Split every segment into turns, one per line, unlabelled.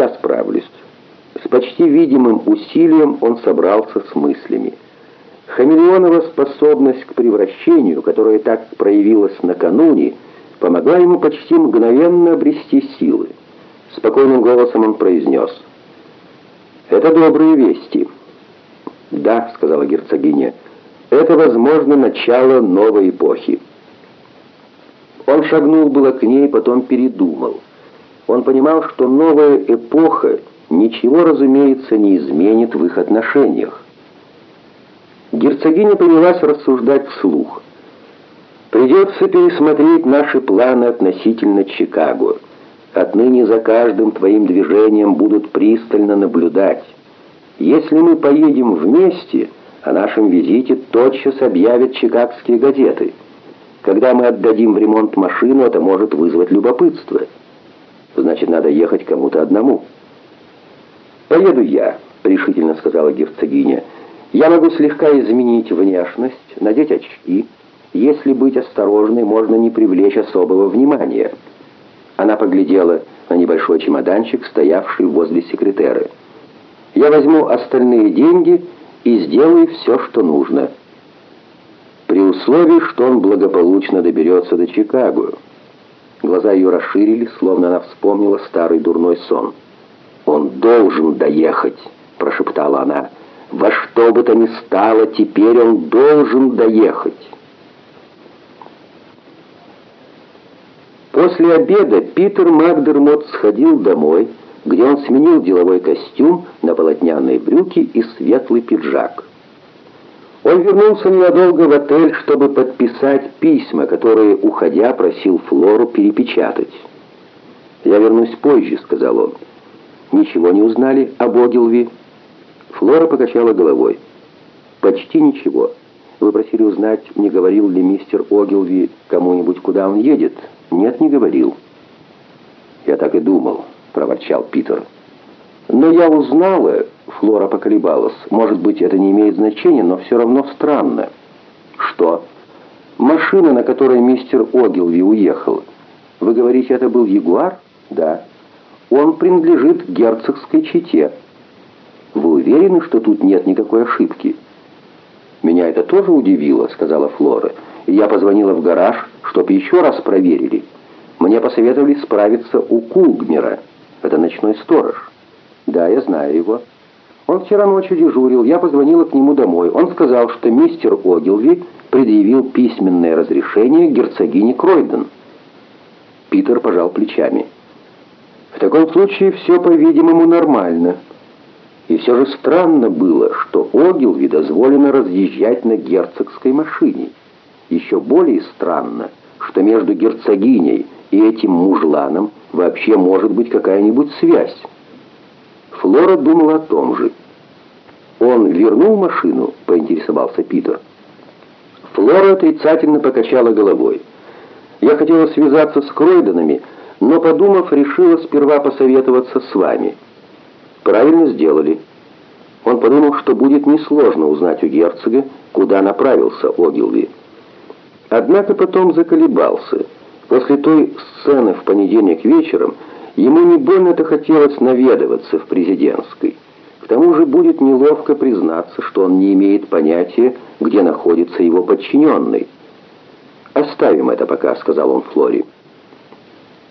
Я справлюсь». С почти видимым усилием он собрался с мыслями. Хамелеонова способность к превращению, которая так проявилась накануне, помогла ему почти мгновенно обрести силы. Спокойным голосом он произнес. «Это добрые вести». «Да», — сказала герцогиня, — «это, возможно, начало новой эпохи». Он шагнул было к ней, потом передумал. Он понимал, что новая эпоха ничего, разумеется, не изменит в их отношениях. Герцогиня принялась рассуждать вслух. «Придется пересмотреть наши планы относительно Чикаго. Отныне за каждым твоим движением будут пристально наблюдать. Если мы поедем вместе, о нашем визите тотчас объявят чикагские газеты. Когда мы отдадим в ремонт машину, это может вызвать любопытство. Значит, надо ехать кому-то одному». «Поеду я», — решительно сказала герцогиня. «Я могу слегка изменить внешность, надеть очки. Если быть осторожной, можно не привлечь особого внимания». Она поглядела на небольшой чемоданчик, стоявший возле секретеры. «Я возьму остальные деньги и сделаю все, что нужно». При условии, что он благополучно доберется до Чикаго. Глаза ее расширились, словно она вспомнила старый дурной сон. «Он должен доехать», — прошептала она. «Во что бы то ни стало, теперь он должен доехать». После обеда Питер Макдермот сходил домой, где он сменил деловой костюм на полотняные брюки и светлый пиджак. Он вернулся ненадолго в отель, чтобы подписать письма, которые, уходя, просил Флору перепечатать. «Я вернусь позже», — сказал он. Ничего не узнали об Огилви?» Флора покачала головой. «Почти ничего. Вы просили узнать, не говорил ли мистер Огилви кому-нибудь, куда он едет?» «Нет, не говорил». «Я так и думал», — проворчал Питер. «Но я узнала...» — Флора поколебалась. «Может быть, это не имеет значения, но все равно странно». «Что?» «Машина, на которой мистер Огилви уехал. Вы говорите, это был Ягуар?» «Да». Он принадлежит герцогской чете. Вы уверены, что тут нет никакой ошибки? Меня это тоже удивило, сказала Флора. Я позвонила в гараж, чтобы еще раз проверили. Мне посоветовали справиться у Кулгмера. Это ночной сторож. Да, я знаю его. Он вчера ночью дежурил, я позвонила к нему домой. Он сказал, что мистер Огилви предъявил письменное разрешение герцогине Кройден. Питер пожал плечами. В таком случае все, по-видимому, нормально. И все же странно было, что Огилви дозволено разъезжать на герцогской машине. Еще более странно, что между герцогиней и этим мужланом вообще может быть какая-нибудь связь. Флора думала о том же. «Он вернул машину?» — поинтересовался Питер. Флора отрицательно покачала головой. «Я хотела связаться с Кройденами, но, подумав, решила сперва посоветоваться с вами. Правильно сделали. Он подумал, что будет несложно узнать у герцога, куда направился Огилви. Однако потом заколебался. После той сцены в понедельник вечером ему не больно-то хотелось наведываться в президентской. К тому же будет неловко признаться, что он не имеет понятия, где находится его подчиненный. «Оставим это пока», — сказал он Флори.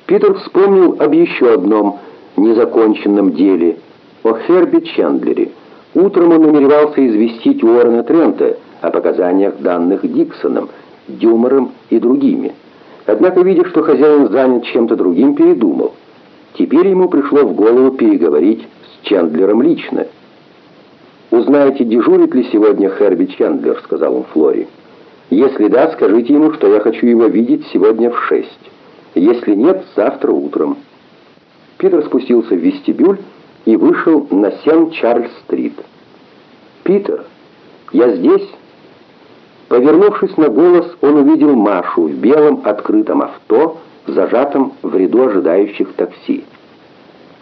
Питер вспомнил об еще одном незаконченном деле, о Херби Чендлере. Утром он намеревался известить Уоррена Трента о показаниях данных Диксоном, Дюмором и другими. Однако, видя, что хозяин занят чем-то другим, передумал. Теперь ему пришло в голову переговорить с Чендлером лично. «Узнаете, дежурит ли сегодня Херби Чендлер», — сказал он Флори. «Если да, скажите ему, что я хочу его видеть сегодня в шесть». Если нет, завтра утром. Питер спустился в вестибюль и вышел на 7 Чарльз-стрит. «Питер, я здесь?» Повернувшись на голос, он увидел Машу в белом открытом авто, зажатом в ряду ожидающих такси.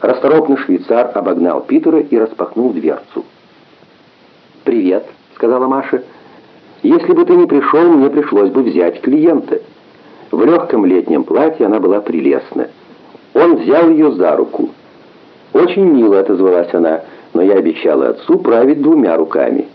Расторопный швейцар обогнал Питера и распахнул дверцу. «Привет», — сказала Маша. «Если бы ты не пришел, мне пришлось бы взять клиента». В легком летнем платье она была прелестна. Он взял ее за руку. «Очень мило», — отозвалась она, — «но я обещала отцу править двумя руками».